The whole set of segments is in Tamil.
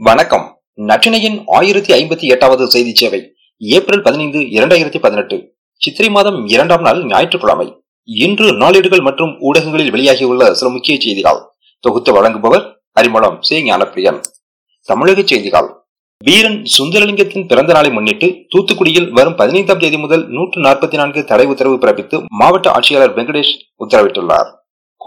வணக்கம். நற்றினையின் ஆயிரத்தி ஐம்பத்தி எட்டாவது செய்தி சேவை ஏப்ரல் பதினைந்து இரண்டாயிரத்தி பதினெட்டு. சித்திரை மாதம் இரண்டாம் நாள் ஞாயிற்றுக்கிழமை. இன்று நாளேடுகள் மற்றும் ஊடகங்களில் வெளியாகியுள்ள சில முக்கிய செய்திகள். தொகுத்து வழங்குபவர் அறிமுகம் சே. ஞானப்பிரியன். தமிழக செய்திகள். வீரன் சுந்தரலிங்கத்தின் பிறந்த நாளை முன்னிட்டு தூத்துக்குடியில் வரும் பதினைந்தாம் தேதி முதல் நூற்று நாற்பத்தி நான்கு தடை உத்தரவு பிறப்பித்து மாவட்ட ஆட்சியாளர் வெங்கடேஷ் உத்தரவிட்டுள்ளார்.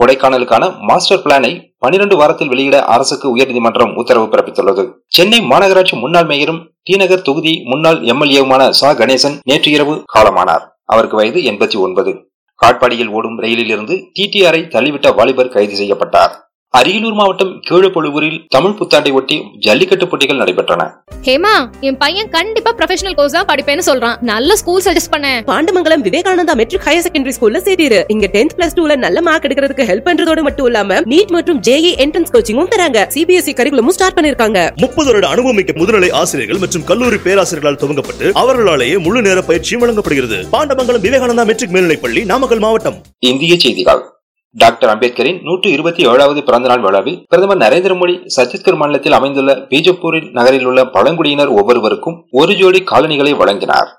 கொடைக்கானலுக்கான மாஸ்டர் பிளானை பனிரெண்டு வாரத்தில் வெளியிட அரசுக்கு உயர்நீதிமன்றம் உத்தரவு பிறப்பித்துள்ளது. சென்னை மாநகராட்சி முன்னாள் மேயரும் டி நகர் தொகுதி முன்னாள் எம்எல்ஏவுமான சா. கணேசன் நேற்று இரவு காலமானார். அவருக்கு வயது எண்பத்தி ஒன்பது. காட்பாடியில் ஓடும் ரயிலில் இருந்து டிடிஆரை தள்ளிவிட்ட வாலிபர் கைது செய்யப்பட்டார். அரியலூர் மாவட்டம் கீழப்பொழுவூரில் தமிழ் புத்தாண்டை ஒட்டி ஜல்லிக்கட்டு போட்டிகள் நடைபெற்றன. ஹேமா என் பையன் கண்டிப்பா ப்ரொஃபஷனல் கோர்ஸ் தான் படிப்பேன்னு சொல்றான். நல்ல ஸ்கூல் சஜஸ்ட் பண்ண. Pandamangalam Vivekananda matric higher secondary ஸ்கூல்ல சேரிரு இங்க டென்த் பிளஸ் டூல நல்ல மார்க் எடுக்கிறதுக்கு ஹெல்ப் பண்றதோட மட்டும் இல்லாம நீட் மற்றும் ஜேஇ என்ட்ரன்ஸ் கோச்சிங்கும் தராங்க. சிபிஎஸ்இ கரிகுலமும் ஸ்டார்ட் பண்ணிருக்காங்க. முப்பது வருட அனுபவமிக்க முதுநிலை ஆசிரியர்கள் மற்றும் கல்லூரி பேராசிரியர்களால் துவங்கப்பட்டு அவர்களாலேயே முழு நேர பயிற்சியும் வழங்கப்படுகிறது. பாண்டமங்கலம் விவேகானந்தா மெட்ரிக் மேல்நிலைப்பள்ளி நாமக்கல் மாவட்டம். இந்திய செய்திகள். டாக்டர் அம்பேத்கரின் நூற்று இருபத்தி ஏழாவது பிறந்தநாள் விழாவில் பிரதமர் நரேந்திர மோடி சத்தீஸ்கர் மாநிலத்தில் அமைந்துள்ள பீஜப்பூரில் நகரில் உள்ள பழங்குடியினர் ஒவ்வொருவருக்கும் ஒரு ஜோடி காலனிகளை வழங்கினார்.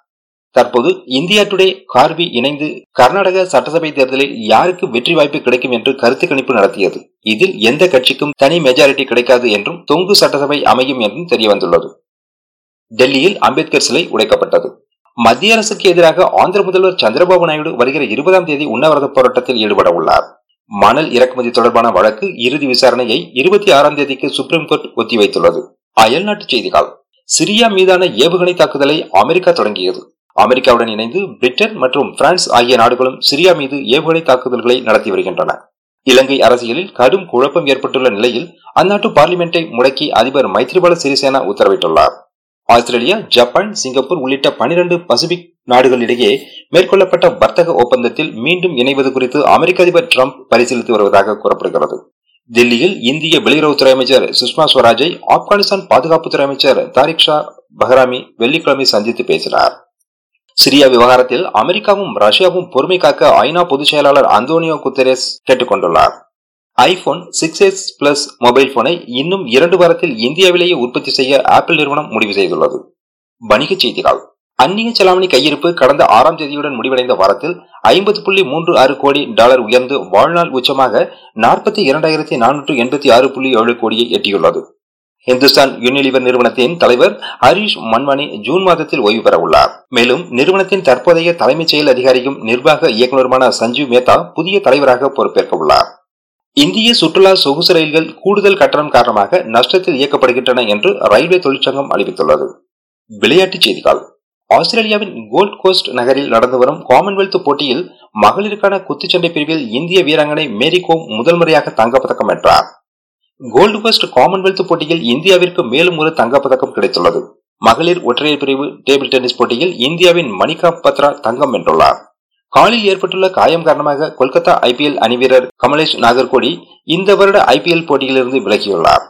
தற்போது இந்தியா டுடே கார்வி இணைந்து கர்நாடக சட்டசபை தேர்தலில் யாருக்கு வெற்றி வாய்ப்பு கிடைக்கும் என்று கருத்து கணிப்பு நடத்தியது. இதில் எந்த கட்சிக்கும் தனி மெஜாரிட்டி கிடைக்காது என்றும் தொங்கு சட்டசபை அமையும் என்றும் தெரியவந்துள்ளது. டெல்லியில் அம்பேத்கர் சிலை உடைக்கப்பட்டது. மத்திய அரசுக்கு எதிராக ஆந்திர முதல்வர் சந்திரபாபு நாயுடு வருகிற இருபதாம் தேதி உண்ணாவிரத போராட்டத்தில் ஈடுபட உள்ளார். மணல் இறக்குமதி தொடர்பான வழக்கு இறுதி விசாரணையை இருபத்தி ஆறாம் தேதிக்கு சுப்ரீம் கோர்ட் ஒத்திவைத்துள்ளது. அயல்நாட்டு செய்திகள். சிரியா மீதான ஏவுகணை தாக்குதலை அமெரிக்கா தொடங்கியது. அமெரிக்காவுடன் இணைந்து பிரிட்டன் மற்றும் பிரான்ஸ் ஆகிய நாடுகளும் சிரியா மீது ஏவுகணை தாக்குதல்களை நடத்தி வருகின்றன. இலங்கை அரசியலில் கடும் குழப்பம் ஏற்பட்டுள்ள நிலையில் அந்நாட்டு பார்லிமெண்டை முடக்கி அதிபர் மைத்ரிபால சிறிசேனா உத்தரவிட்டுள்ளார். ஆஸ்திரேலியா ஜப்பான் சிங்கப்பூர் உள்ளிட்ட பனிரண்டு பசிபிக் நாடுகளிடையே மேற்கொள்ளப்பட்ட வர்த்தக ஒப்பந்தத்தில் மீண்டும் இணைவது குறித்து அமெரிக்க அதிபர் டிரம்ப் பரிசீலித்து வருவதாக கூறப்படுகிறது. தில்லியில் இந்திய வெளியுறவுத்துறை அமைச்சர் சுஷ்மா ஸ்வராஜை ஆப்கானிஸ்தான் பாதுகாப்புத்துறை அமைச்சர் தாரிக் ஷா பஹ்ராமி வெள்ளிக்கிழமை சந்தித்து பேசினார். சிரியா விவகாரத்தில் அமெரிக்காவும் ரஷ்யாவும் பொறுமை காக்க ஐநா பொதுச் செயலாளர் அந்தோனியோ குத்தரேஸ் கேட்டுக்கொண்டுள்ளார். IPhone six S plus mobile போனை இன்னும் இரண்டு வாரத்தில் இந்தியாவிலேயே உற்பத்தி செய்ய ஆப்பிள் நிறுவனம் முடிவு செய்துள்ளது. வணிகச் செய்திகள். அந்நிய செலாவணி கையிருப்பு கடந்த ஆறாம் தேதியுடன் முடிவடைந்த வாரத்தில் ஐம்பது புள்ளி மூன்று ஆறு கோடி டாலர் உயர்ந்து வாழ்நாள் உச்சமாக நாற்பத்தி இரண்டாயிரத்தி நானூற்று எண்பத்தி ஆறு புள்ளி ஏழு கோடியை எட்டியுள்ளது. இந்துஸ்தான் யூனிலிவர் நிறுவனத்தின் தலைவர் ஹரீஷ் மன்வானி ஜூன் மாதத்தில் ஓய்வு பெற உள்ளார் மேலும் நிறுவனத்தின் தற்போதைய தலைமைச் செயல் அதிகாரியும் நிர்வாக இயக்குநருமான சஞ்சீவ் மேத்தா புதிய தலைவராக பொறுப்பேற்க உள்ளார் இந்திய சுற்றுலா சொகுசு ரயில்கள் கூடுதல் கட்டணம் காரணமாக நஷ்டத்தில் இயக்கப்படுகின்றன என்று ரயில்வே தொழிற்சங்கம் அறிவித்துள்ளது. விளையாட்டுச் செய்திகள். ஆஸ்திரேலியாவின் கோல்ட் கோஸ்ட் நகரில் நடந்து வரும் காமன்வெல்த் போட்டியில் மகளிருக்கான குத்துச்சண்டை பிரிவில் இந்திய வீராங்கனை மேரி கோம் முதல் முறையாக தங்கப்பதக்கம் வென்றார். கோல்டு கோஸ்ட் காமன்வெல்த் போட்டியில் இந்தியாவிற்கு மேலும் ஒரு தங்கப்பதக்கம் கிடைத்துள்ளது. மகளிர் ஒற்றையர் பிரிவு டேபிள் டென்னிஸ் போட்டியில் இந்தியாவின் மணிகா பத்ரா தங்கம் வென்றுள்ளார். காலில் ஏற்பட்டுள்ள காயம் காரணமாக கொல்கத்தா ஐபிஎல் அணி வீரர் கமலேஷ் நாகர்கோடி இந்த வருட ஐபிஎல் போட்டியிலிருந்து விலகியுள்ளார்.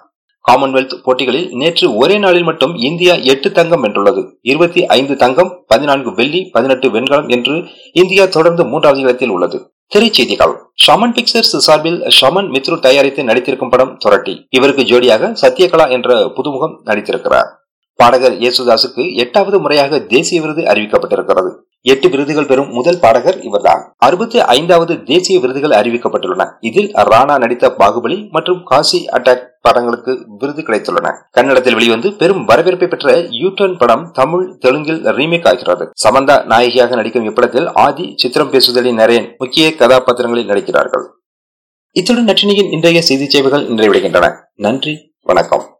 காமன்வெல்த் போட்டிகளில் நேற்று ஒரே நாளில் மட்டும் இந்தியா எட்டு தங்கம் வென்றுள்ளது. இருபத்தி ஐந்து தங்கம் பதினான்கு வெள்ளி பதினெட்டு வெண்கலம் என்று இந்தியா தொடர்ந்து மூன்றாவது இடத்தில் உள்ளது. திரைச்செய்திகள். ஷமன் பிக்சர்ஸ் சார்பில் ஷமன் மித்ரு தயாரித்து நடித்திருக்கும் படம் தொரட்டி. இவருக்கு ஜோடியாக சத்யகலா என்ற புதுமுகம் நடித்திருக்கிறார். பாடகர் இயேசுதாசுக்கு எட்டாவது முறையாக தேசிய விருது அறிவிக்கப்பட்டிருக்கிறது. எட்டு விருதுகள் பெறும் முதல் பாடகர் இவர்தான். அறுபத்தி ஐந்தாவது தேசிய விருதுகள் அறிவிக்கப்பட்டுள்ளன. இதில் ராணா நடித்த பாகுபலி மற்றும் காசி அட்டாக் படங்களுக்கு விருது கிடைத்துள்ளன. கன்னடத்தில் வெளிவந்து பெரும் வரவேற்பை பெற்ற யூடர்ன் படம் தமிழ் தெலுங்கில் ரீமேக் ஆகிறது. சமந்தா நாயகியாக நடிக்கும் இப்படத்தில் ஆதி சித்திரம் பேசுதலின் நரேன் முக்கிய கதாபாத்திரங்களில் நடிக்கிறார்கள். இத்துடன் நற்றினியின் இன்றைய செய்தி சேவைகள் நிறைவடைகின்றன. நன்றி வணக்கம்.